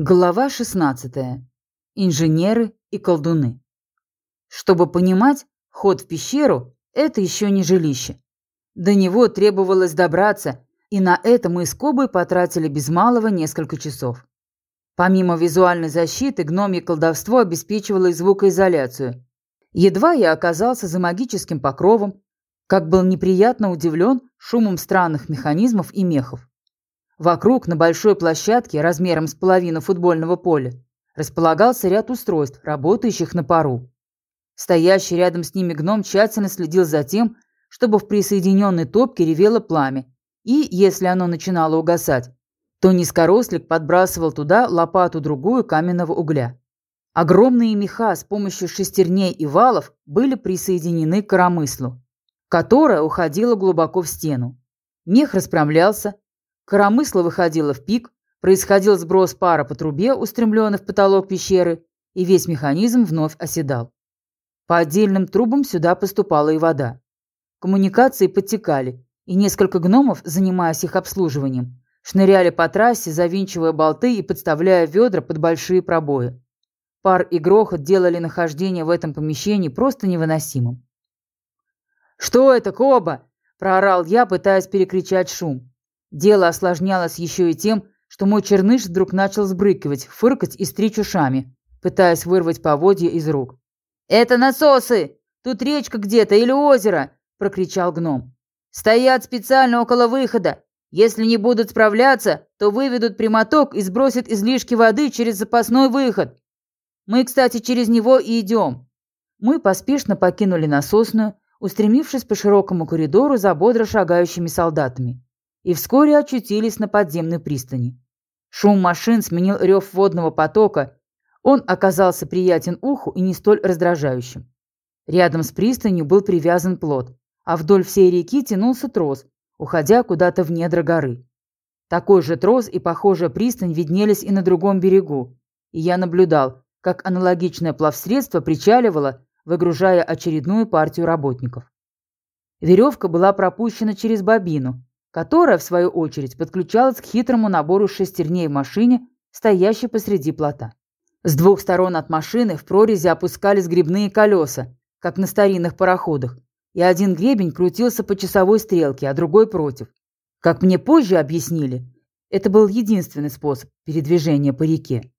Глава 16. Инженеры и колдуны. Чтобы понимать, ход в пещеру – это еще не жилище. До него требовалось добраться, и на это мы с Кобой потратили без малого несколько часов. Помимо визуальной защиты, гномье колдовство обеспечивало и звукоизоляцию. Едва я оказался за магическим покровом, как был неприятно удивлен шумом странных механизмов и мехов. Вокруг, на большой площадке, размером с половину футбольного поля, располагался ряд устройств, работающих на пару. Стоящий рядом с ними гном тщательно следил за тем, чтобы в присоединенной топке ревело пламя, и, если оно начинало угасать, то низкорослик подбрасывал туда лопату-другую каменного угля. Огромные меха с помощью шестерней и валов были присоединены к коромыслу, которая уходила глубоко в стену. Мех расправлялся, Коромысло выходило в пик, происходил сброс пара по трубе, устремленной в потолок пещеры, и весь механизм вновь оседал. По отдельным трубам сюда поступала и вода. Коммуникации подтекали, и несколько гномов, занимаясь их обслуживанием, шныряли по трассе, завинчивая болты и подставляя ведра под большие пробои. Пар и грохот делали нахождение в этом помещении просто невыносимым. «Что это, Коба?» – проорал я, пытаясь перекричать шум. Дело осложнялось еще и тем, что мой черныш вдруг начал сбрыкивать, фыркать и стричь ушами, пытаясь вырвать поводья из рук. «Это насосы! Тут речка где-то или озеро!» – прокричал гном. «Стоят специально около выхода. Если не будут справляться, то выведут прямоток и сбросят излишки воды через запасной выход. Мы, кстати, через него и идем». Мы поспешно покинули насосную, устремившись по широкому коридору за бодро шагающими солдатами и вскоре очутились на подземной пристани. Шум машин сменил рев водного потока, он оказался приятен уху и не столь раздражающим. Рядом с пристанью был привязан плот, а вдоль всей реки тянулся трос, уходя куда-то в недра горы. Такой же трос и похожая пристань виднелись и на другом берегу, и я наблюдал, как аналогичное плавсредство причаливало, выгружая очередную партию работников. Веревка была пропущена через бобину, которая, в свою очередь, подключалась к хитрому набору шестерней в машине, стоящей посреди плота. С двух сторон от машины в прорези опускались грибные колеса, как на старинных пароходах, и один гребень крутился по часовой стрелке, а другой против. Как мне позже объяснили, это был единственный способ передвижения по реке.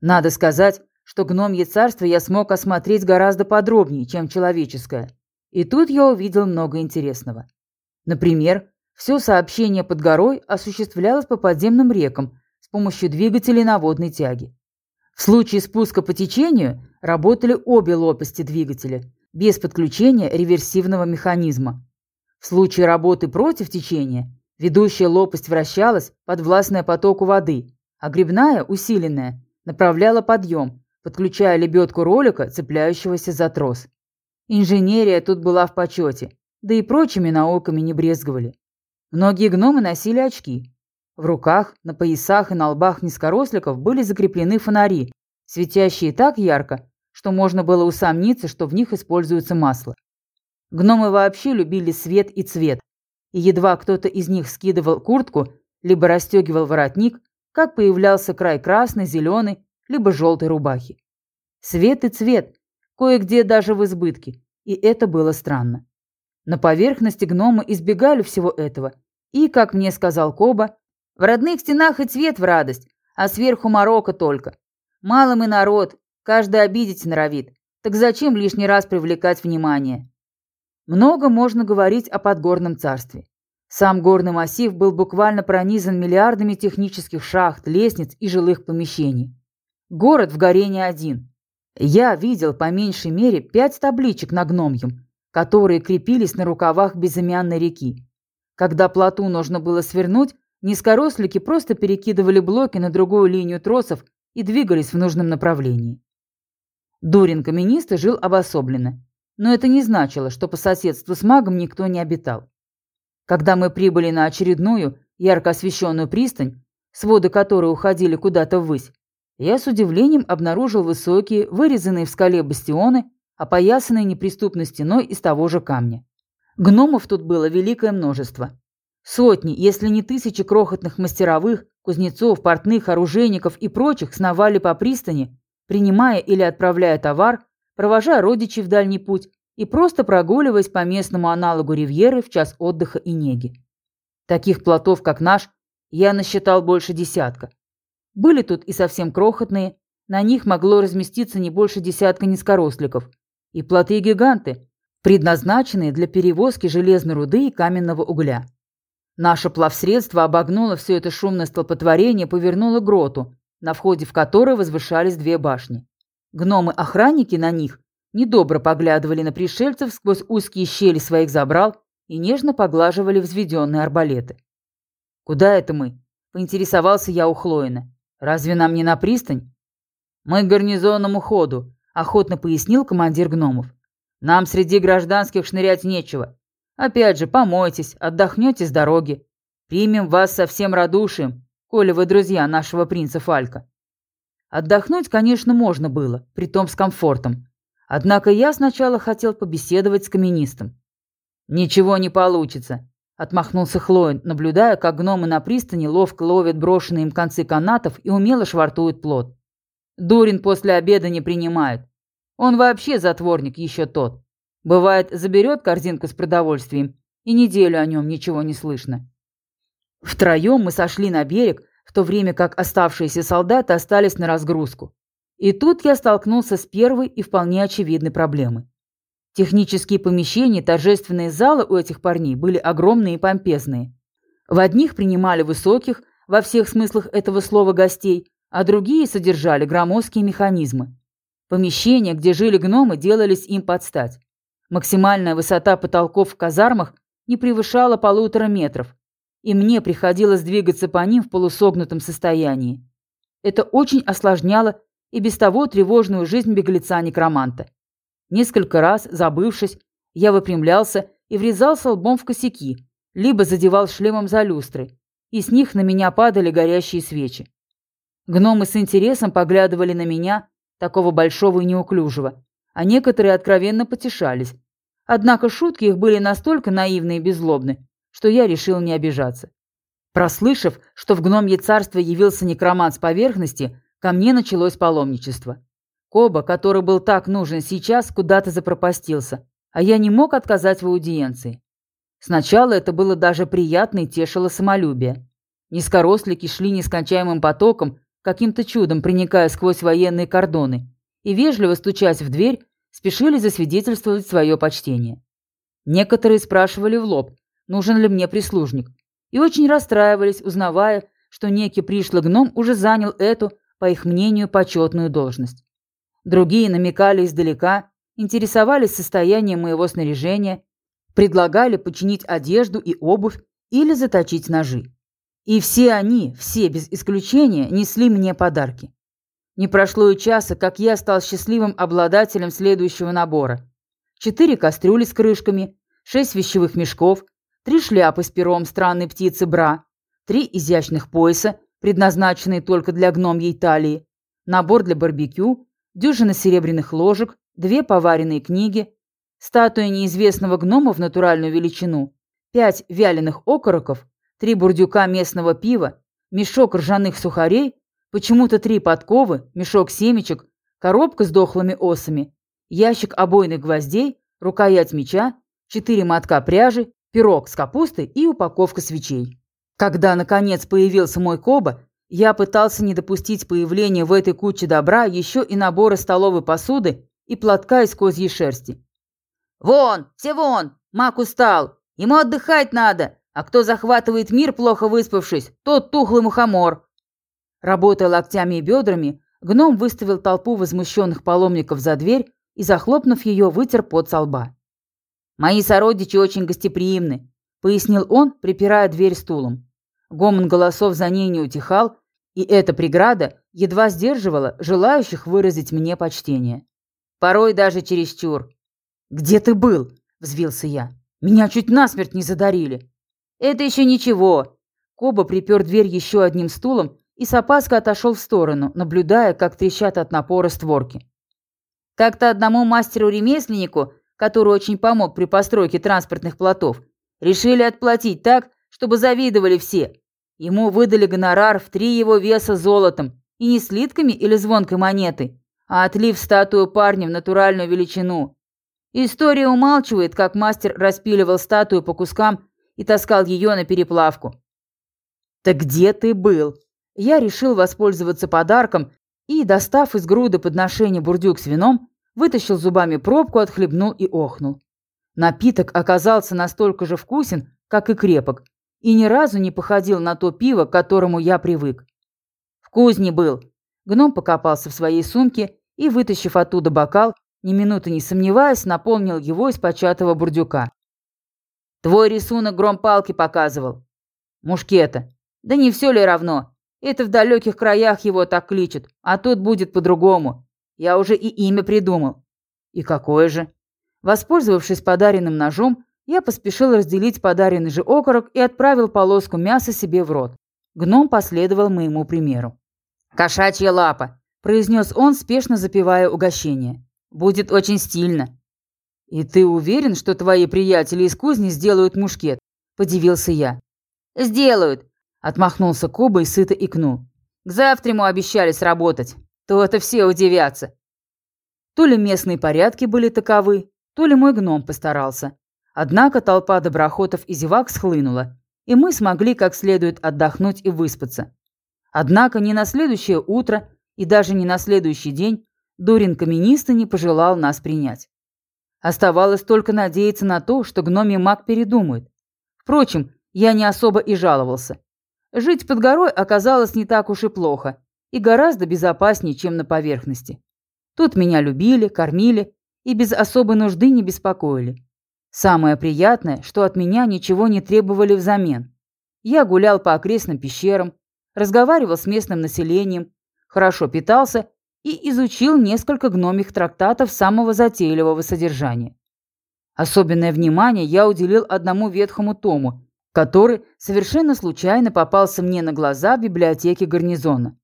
Надо сказать, что гномье царство я смог осмотреть гораздо подробнее, чем человеческое. И тут я увидел много интересного. Например, все сообщение под горой осуществлялось по подземным рекам с помощью двигателей наводной тяги. В случае спуска по течению работали обе лопасти двигателя, без подключения реверсивного механизма. В случае работы против течения ведущая лопасть вращалась, подвластная потоку воды, а грибная, усиленная, направляла подъем, подключая лебедку ролика, цепляющегося за трос. Инженерия тут была в почете, да и прочими науками не брезговали. Многие гномы носили очки. В руках, на поясах и на лбах низкоросликов были закреплены фонари, светящие так ярко, что можно было усомниться, что в них используется масло. Гномы вообще любили свет и цвет, и едва кто-то из них скидывал куртку, либо расстегивал воротник, как появлялся край красной, зеленой, либо желтой рубахи. Свет и цвет, кое-где даже в избытке, и это было странно. На поверхности гномы избегали всего этого. И, как мне сказал Коба, в родных стенах и цвет в радость, а сверху морока только. Мало мы народ, каждый обидеть норовит. Так зачем лишний раз привлекать внимание? Много можно говорить о подгорном царстве. Сам горный массив был буквально пронизан миллиардами технических шахт, лестниц и жилых помещений. Город в горе не один. Я видел по меньшей мере пять табличек на гномьем, которые крепились на рукавах безымянной реки. Когда плоту нужно было свернуть, низкорослики просто перекидывали блоки на другую линию тросов и двигались в нужном направлении. Дурин каменисто жил обособленно, но это не значило, что по соседству с магом никто не обитал. Когда мы прибыли на очередную, ярко освещенную пристань, своды которой уходили куда-то ввысь, я с удивлением обнаружил высокие, вырезанные в скале бастионы опоясанной неприступной стеной из того же камня. Гномов тут было великое множество. Сотни, если не тысячи крохотных мастеровых, кузнецов, портных, оружейников и прочих сновали по пристани, принимая или отправляя товар, провожая родичей в дальний путь и просто прогуливаясь по местному аналогу ривьеры в час отдыха и неги. Таких плотов, как наш, я насчитал больше десятка. Были тут и совсем крохотные, на них могло разместиться не больше десятка низкоросликов, и плоты-гиганты, предназначенные для перевозки железной руды и каменного угля. Наше плавсредство обогнуло все это шумное столпотворение и повернуло гроту, на входе в которой возвышались две башни. Гномы-охранники на них недобро поглядывали на пришельцев сквозь узкие щели своих забрал и нежно поглаживали взведенные арбалеты. «Куда это мы?» – поинтересовался я у Хлоина. «Разве нам не на пристань?» «Мы к гарнизонному ходу», – охотно пояснил командир гномов. «Нам среди гражданских шнырять нечего. Опять же, помойтесь, отдохнете с дороги. Примем вас со всем радушием, коли вы друзья нашего принца Фалька». Отдохнуть, конечно, можно было, притом с комфортом. Однако я сначала хотел побеседовать с каменистом. «Ничего не получится», — отмахнулся Хлоин, наблюдая, как гномы на пристани ловко ловят брошенные им концы канатов и умело швартуют плот. Дурин после обеда не принимает. Он вообще затворник еще тот. Бывает, заберет корзинку с продовольствием, и неделю о нем ничего не слышно. Втроем мы сошли на берег, в то время как оставшиеся солдаты остались на разгрузку. И тут я столкнулся с первой и вполне очевидной проблемой. Технические помещения, торжественные залы у этих парней были огромные и помпезные. В одних принимали высоких, во всех смыслах этого слова, гостей, а другие содержали громоздкие механизмы. Помещения, где жили гномы, делались им под стать. Максимальная высота потолков в казармах не превышала полутора метров, и мне приходилось двигаться по ним в полусогнутом состоянии. Это очень осложняло и без того тревожную жизнь беглеца-некроманта. Несколько раз, забывшись, я выпрямлялся и врезался лбом в косяки, либо задевал шлемом за люстры, и с них на меня падали горящие свечи. Гномы с интересом поглядывали на меня, такого большого и неуклюжего, а некоторые откровенно потешались. Однако шутки их были настолько наивны и беззлобны, что я решил не обижаться. Прослышав, что в гномье царство явился некромант с поверхности, ко мне началось паломничество. Коба, который был так нужен сейчас, куда-то запропастился, а я не мог отказать в аудиенции. Сначала это было даже приятно и тешило самолюбие. Низкорослики шли нескончаемым потоком, каким-то чудом проникая сквозь военные кордоны, и, вежливо стучась в дверь, спешили засвидетельствовать свое почтение. Некоторые спрашивали в лоб, нужен ли мне прислужник, и очень расстраивались, узнавая, что некий пришлый гном уже занял эту, по их мнению, почетную должность. Другие намекали издалека, интересовались состоянием моего снаряжения, предлагали починить одежду и обувь или заточить ножи. И все они, все без исключения, несли мне подарки. Не прошло и часа, как я стал счастливым обладателем следующего набора. Четыре кастрюли с крышками, шесть вещевых мешков, три шляпы с пером странной птицы бра, три изящных пояса, предназначенные только для гномьей талии, набор для барбекю, дюжина серебряных ложек, две поваренные книги, статуя неизвестного гнома в натуральную величину, пять вяленых окороков, три бурдюка местного пива, мешок ржаных сухарей, почему-то три подковы, мешок семечек, коробка с дохлыми осами, ящик обойных гвоздей, рукоять меча, четыре мотка пряжи, пирог с капустой и упаковка свечей. Когда, наконец, появился мой Коба, я пытался не допустить появления в этой куче добра еще и набора столовой посуды и платка из козьей шерсти. «Вон! Все вон! Мак устал! Ему отдыхать надо! А кто захватывает мир, плохо выспавшись, тот тухлый мухомор. Работая локтями и бедрами, гном выставил толпу возмущенных паломников за дверь и, захлопнув ее, вытер пот со лба. «Мои сородичи очень гостеприимны», — пояснил он, припирая дверь стулом. Гомон голосов за ней не утихал, и эта преграда едва сдерживала желающих выразить мне почтение. Порой даже чересчур. «Где ты был?» — взвился я. «Меня чуть насмерть не задарили». «Это еще ничего». Коба припер дверь еще одним стулом и с опаской отошел в сторону, наблюдая, как трещат от напора створки. Как-то одному мастеру-ремесленнику, который очень помог при постройке транспортных плотов, решили отплатить так, чтобы завидовали все. Ему выдали гонорар в три его веса золотом, и не слитками или звонкой монетой, а отлив статую парня в натуральную величину. История умалчивает, как мастер распиливал статую по кускам и таскал ее на переплавку. «Так где ты был?» Я решил воспользоваться подарком и, достав из груды подношения бурдюк с вином, вытащил зубами пробку, отхлебнул и охнул. Напиток оказался настолько же вкусен, как и крепок, и ни разу не походил на то пиво, к которому я привык. В кузне был. Гном покопался в своей сумке и, вытащив оттуда бокал, ни минуты не сомневаясь, наполнил его из початого бурдюка. «Твой рисунок гром палки показывал». «Мушкета. Да не все ли равно? Это в далеких краях его так кличут, а тут будет по-другому. Я уже и имя придумал». «И какое же?» Воспользовавшись подаренным ножом, я поспешил разделить подаренный же окорок и отправил полоску мяса себе в рот. Гном последовал моему примеру. «Кошачья лапа», – произнес он, спешно запивая угощение. «Будет очень стильно». «И ты уверен, что твои приятели из кузни сделают мушкет?» – подивился я. «Сделают», – отмахнулся Коба и сыто икнул. «К завтраму обещали сработать. То-то все удивятся». То ли местные порядки были таковы, то ли мой гном постарался. Однако толпа доброхотов и зевак схлынула, и мы смогли как следует отдохнуть и выспаться. Однако ни на следующее утро и даже не на следующий день Дурин каменистый не пожелал нас принять. Оставалось только надеяться на то, что гномий маг передумает. Впрочем, я не особо и жаловался. Жить под горой оказалось не так уж и плохо, и гораздо безопаснее, чем на поверхности. Тут меня любили, кормили и без особой нужды не беспокоили. Самое приятное, что от меня ничего не требовали взамен. Я гулял по окрестным пещерам, разговаривал с местным населением, хорошо питался и изучил несколько гномих трактатов самого затейливого содержания. Особенное внимание я уделил одному ветхому тому, который совершенно случайно попался мне на глаза в библиотеке гарнизона.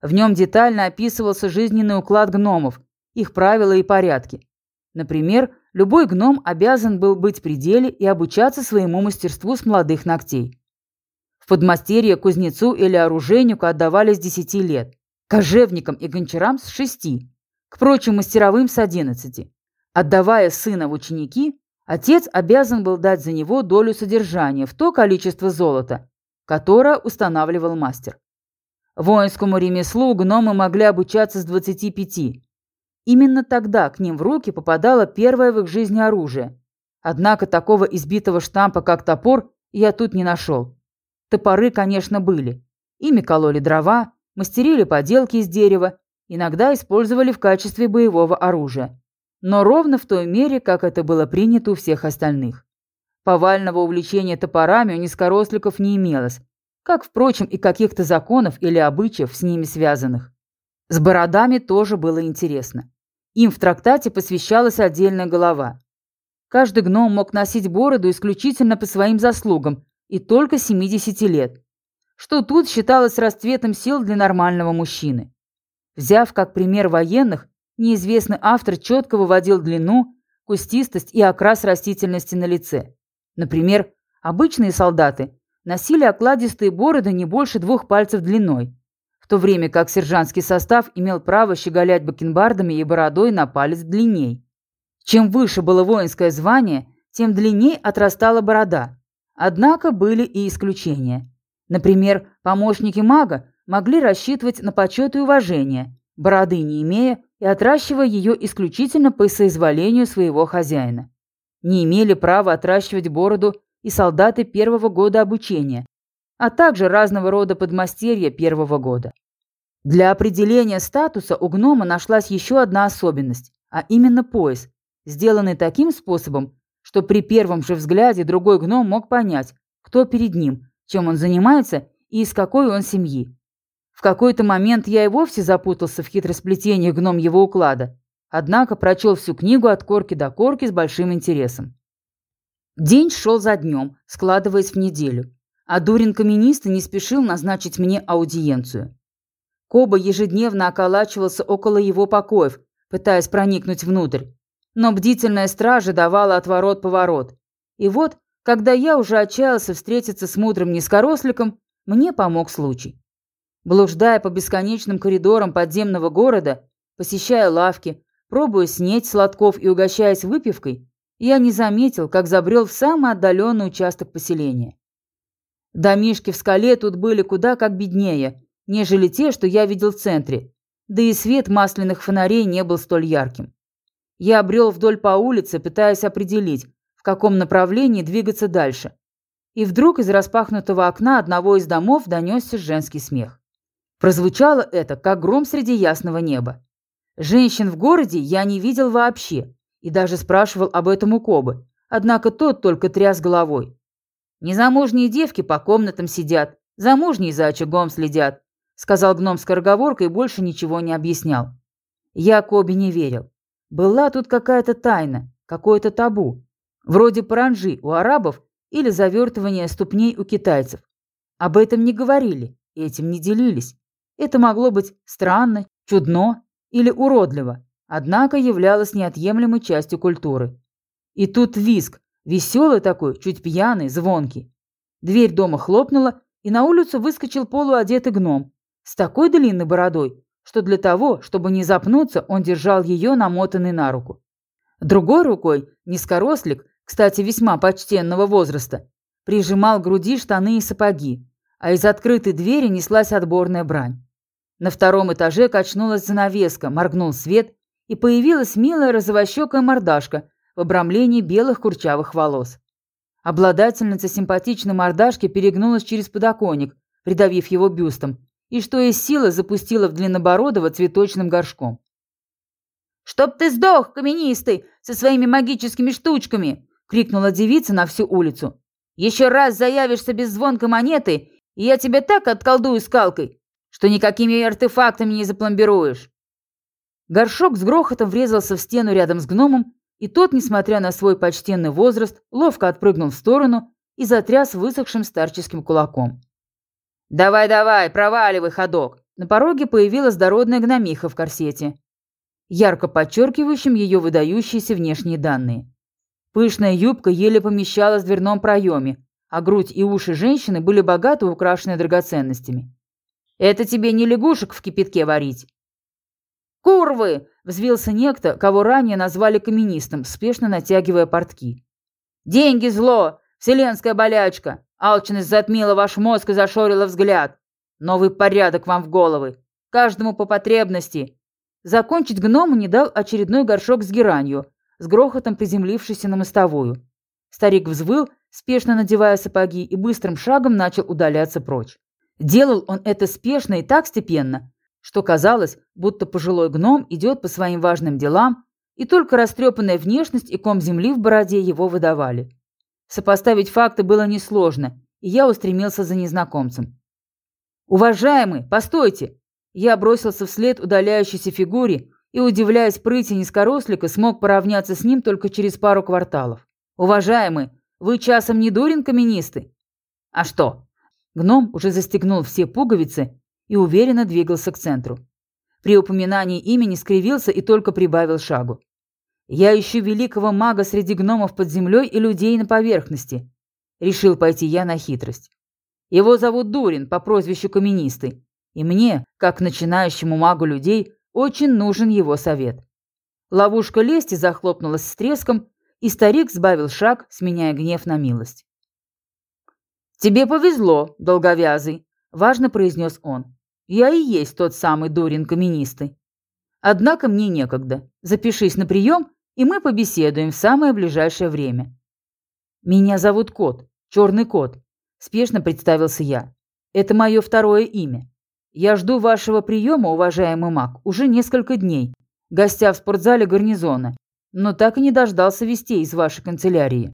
В нем детально описывался жизненный уклад гномов, их правила и порядки. Например, любой гном обязан был быть при деле и обучаться своему мастерству с молодых ногтей. В подмастерье кузнецу или оружейнику отдавали с 10 лет, кожевникам и гончарам с 6, к прочим мастеровым с 11. Отдавая сына в ученики, отец обязан был дать за него долю содержания в то количество золота, которое устанавливал мастер. Воинскому ремеслу гномы могли обучаться с 25, Именно тогда к ним в руки попадало первое в их жизни оружие. Однако такого избитого штампа, как топор, я тут не нашел. Топоры, конечно, были. Ими кололи дрова, мастерили поделки из дерева, иногда использовали в качестве боевого оружия. Но ровно в той мере, как это было принято у всех остальных. Повального увлечения топорами у низкоросликов не имелось, как, впрочем, и каких-то законов или обычаев с ними связанных. С бородами тоже было интересно. Им в трактате посвящалась отдельная глава. Каждый гном мог носить бороду исключительно по своим заслугам и только 70 лет, что тут считалось расцветом сил для нормального мужчины. Взяв как пример военных, неизвестный автор четко выводил длину, кустистость и окрас растительности на лице. Например, обычные солдаты носили окладистые бороды не больше двух пальцев длиной, в то время как сержантский состав имел право щеголять бакенбардами и бородой на палец длинней. Чем выше было воинское звание, тем длинней отрастала борода. Однако были и исключения. Например, помощники мага могли рассчитывать на почет и уважение, бороды не имея и отращивая ее исключительно по соизволению своего хозяина. Не имели права отращивать бороду и солдаты первого года обучения, а также разного рода подмастерья первого года. Для определения статуса у гнома нашлась еще одна особенность, а именно пояс, сделанный таким способом, что при первом же взгляде другой гном мог понять, кто перед ним, чем он занимается и из какой он семьи. В какой-то момент я и вовсе запутался в хитросплетениях гном его уклада, однако прочел всю книгу от корки до корки с большим интересом. День шел за днем, складываясь в неделю а Дурин каменистый не спешил назначить мне аудиенцию. Коба ежедневно околачивался около его покоев, пытаясь проникнуть внутрь. Но бдительная стража давала отворот-поворот. И вот, когда я уже отчаялся встретиться с мудрым низкоросликом, мне помог случай. Блуждая по бесконечным коридорам подземного города, посещая лавки, пробуя снеть сладков и угощаясь выпивкой, я не заметил, как забрел в самый отдаленный участок поселения. Домишки в скале тут были куда как беднее, нежели те, что я видел в центре, да и свет масляных фонарей не был столь ярким. Я обрел вдоль по улице, пытаясь определить, в каком направлении двигаться дальше. И вдруг из распахнутого окна одного из домов донесся женский смех. Прозвучало это, как гром среди ясного неба. Женщин в городе я не видел вообще, и даже спрашивал об этом у Кобы, однако тот только тряс головой. «Незамужние девки по комнатам сидят, замужние за очагом следят», сказал гном скороговоркой и больше ничего не объяснял. Я Кобе не верил. Была тут какая-то тайна, какое-то табу, вроде паранжи у арабов или завертывания ступней у китайцев. Об этом не говорили, этим не делились. Это могло быть странно, чудно или уродливо, однако являлась неотъемлемой частью культуры. И тут виск, веселый такой, чуть пьяный, звонкий. Дверь дома хлопнула, и на улицу выскочил полуодетый гном с такой длинной бородой, что для того, чтобы не запнуться, он держал ее намотанной на руку. Другой рукой низкорослик, кстати, весьма почтенного возраста, прижимал к груди штаны и сапоги, а из открытой двери неслась отборная брань. На втором этаже качнулась занавеска, моргнул свет, и появилась милая розовощекая мордашка в обрамлении белых курчавых волос. Обладательница симпатичной мордашки перегнулась через подоконник, придавив его бюстом, и что из силы запустила в длиннобородого цветочным горшком. «Чтоб ты сдох, каменистый, со своими магическими штучками!» — крикнула девица на всю улицу. «Еще раз заявишься без звонка монеты, и я тебя так отколдую скалкой, что никакими артефактами не запломбируешь!» Горшок с грохотом врезался в стену рядом с гномом, и тот, несмотря на свой почтенный возраст, ловко отпрыгнул в сторону и затряс высохшим старческим кулаком. «Давай-давай, проваливай, ходок!» На пороге появилась дородная гномиха в корсете, ярко подчеркивающим ее выдающиеся внешние данные. Пышная юбка еле помещалась в дверном проеме, а грудь и уши женщины были богато украшены драгоценностями. «Это тебе не лягушек в кипятке варить!» «Курвы!» – взвился некто, кого ранее назвали каменистом, спешно натягивая портки. «Деньги – зло! Вселенская болячка! Алчность затмила ваш мозг и зашорила взгляд! Новый порядок вам в головы! Каждому по потребности!» Закончить гному не дал очередной горшок с геранью, с грохотом приземлившийся на мостовую. Старик взвыл, спешно надевая сапоги, и быстрым шагом начал удаляться прочь. Делал он это спешно и так степенно, что казалось, будто пожилой гном идет по своим важным делам, и только растрепанная внешность и ком земли в бороде его выдавали. Сопоставить факты было несложно, и я устремился за незнакомцем. «Уважаемый, постойте!» Я бросился вслед удаляющейся фигуре и, удивляясь прыти низкорослика, смог поравняться с ним только через пару кварталов. «Уважаемый, вы часом не дурен каменистый?» «А что?» Гном уже застегнул все пуговицы и уверенно двигался к центру. При упоминании имени скривился и только прибавил шагу. «Я ищу великого мага среди гномов под землей и людей на поверхности», — решил пойти я на хитрость. «Его зовут Дурин по прозвищу Каменистый, и мне, как начинающему магу людей, очень нужен его совет». Ловушка лести захлопнулась с треском, и старик сбавил шаг, сменяя гнев на милость. «Тебе повезло, долговязый», — важно произнес он. Я и есть тот самый Дорин каменистый. Однако мне некогда. Запишись на прием, и мы побеседуем в самое ближайшее время. Меня зовут Кот, Черный Кот. Спешно представился я. Это мое второе имя. Я жду вашего приема, уважаемый маг, уже несколько дней, гостя в спортзале гарнизона, но так и не дождался вестей из вашей канцелярии.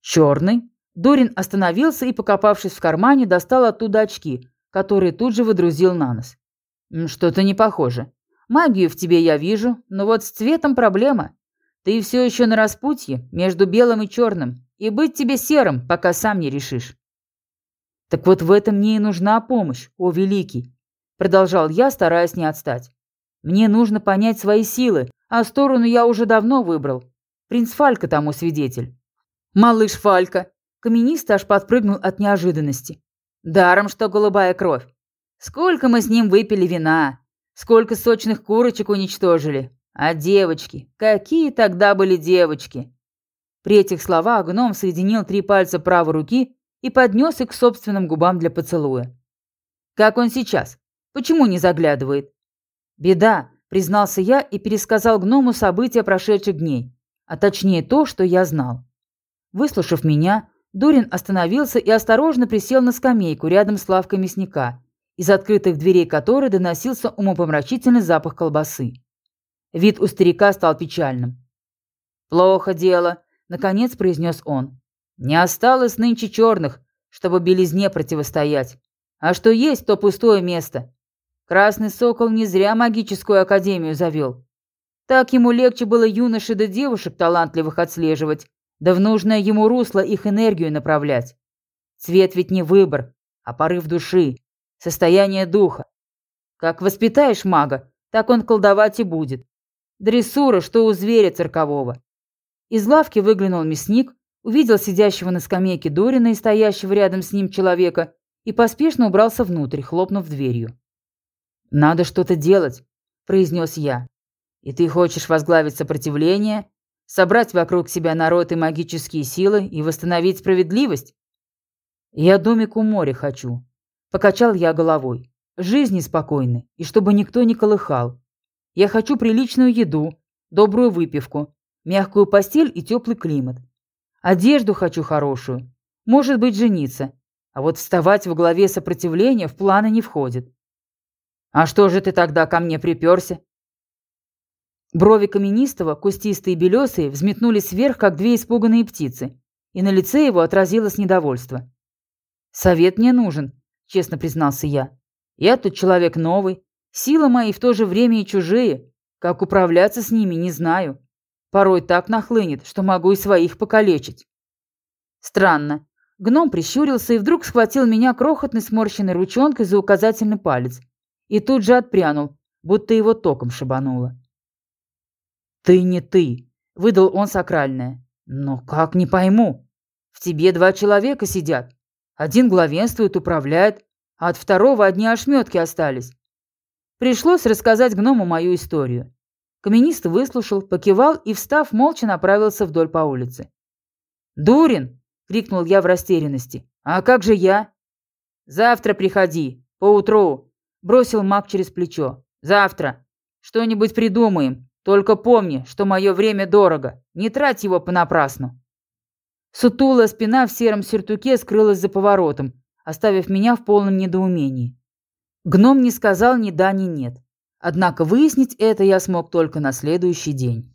Черный? Дорин остановился и, покопавшись в кармане, достал оттуда очки, который тут же выдрузил на нос. «Что-то не похоже. Магию в тебе я вижу, но вот с цветом проблема. Ты все еще на распутье между белым и черным, и быть тебе серым, пока сам не решишь». «Так вот в этом мне и нужна помощь, о великий», — продолжал я, стараясь не отстать. «Мне нужно понять свои силы, а сторону я уже давно выбрал. Принц Фалька тому свидетель». «Малыш Фалька!» Каменист аж подпрыгнул от неожиданности. Даром, что голубая кровь. Сколько мы с ним выпили вина, сколько сочных курочек уничтожили. А девочки, какие тогда были девочки? При этих словах гном соединил три пальца правой руки и поднес их к собственным губам для поцелуя. Как он сейчас? Почему не заглядывает? Беда, признался я и пересказал гному события прошедших дней, а точнее то, что я знал. Выслушав меня, Дурин остановился и осторожно присел на скамейку рядом с лавкой мясника, из открытых дверей которой доносился умопомрачительный запах колбасы. Вид у старика стал печальным. «Плохо дело», — наконец произнес он. «Не осталось нынче черных, чтобы белизне противостоять. А что есть, то пустое место. Красный сокол не зря магическую академию завел. Так ему легче было юношей да девушек талантливых отслеживать, да в нужное ему русло их энергию направлять. Цвет ведь не выбор, а порыв души, состояние духа. Как воспитаешь мага, так он колдовать и будет. Дрессура, что у зверя циркового. Из лавки выглянул мясник, увидел сидящего на скамейке Дорина и стоящего рядом с ним человека и поспешно убрался внутрь, хлопнув дверью. «Надо что-то делать», – произнес я. «И ты хочешь возглавить сопротивление, собрать вокруг себя народ и магические силы и восстановить справедливость?» «Я домик у моря хочу», – покачал я головой. «Жизни спокойной, и чтобы никто не колыхал. Я хочу приличную еду, добрую выпивку, мягкую постель и теплый климат. Одежду хочу хорошую. Может быть, жениться. А вот вставать в главе сопротивления в планы не входит. А что же ты тогда ко мне приперся? Брови Каменистого, кустистые и белесые, взметнулись вверх, как две испуганные птицы, и на лице его отразилось недовольство. «Совет мне нужен», — честно признался я. «Я тут человек новый, Силы мои в то же время и чужие. Как управляться с ними, не знаю. Порой так нахлынет, что могу и своих покалечить. Странно. Гном прищурился и вдруг схватил меня крохотной сморщенной ручонкой за указательный палец. И тут же отпрянул, будто его током шибануло. «Ты не ты», — выдал он сакральное. «Но как, не пойму. В тебе два человека сидят. Один главенствует, управляет, а от второго одни ошметки остались. Пришлось рассказать гному мою историю. Каменист выслушал, покивал и, встав, молча направился вдоль по улице. «Дурин!» — крикнул я в растерянности. «А как же я?» «Завтра приходи, поутру!» — бросил маг через плечо. «Завтра! Что-нибудь придумаем. Только помни, что мое время дорого. Не трать его понапрасну!» Сутулая спина в сером сюртуке скрылась за поворотом, оставив меня в полном недоумении. Гном не сказал ни да, ни нет. Однако выяснить это я смог только на следующий день.